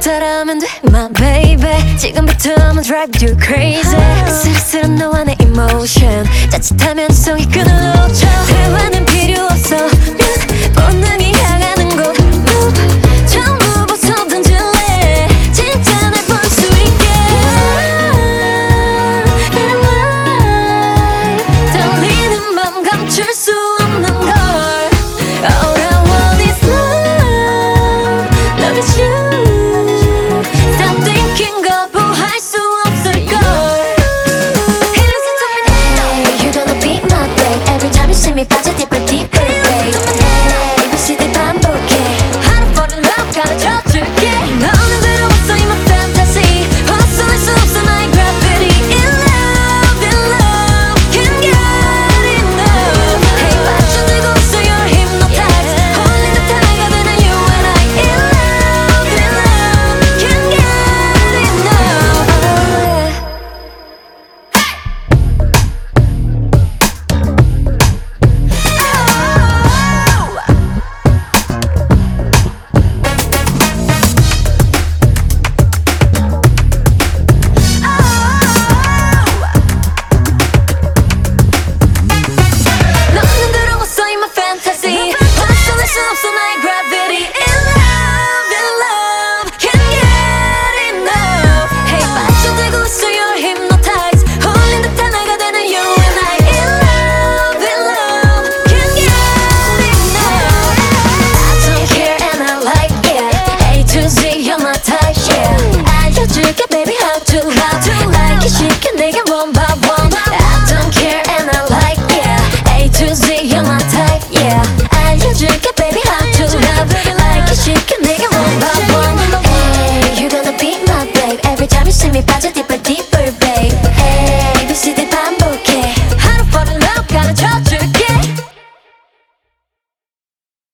잘하면 돼 My baby. 지금부터 I'ma drive you crazy. 쓸쓸한 너와 내 emotion. 자칫하면 성이 끊어.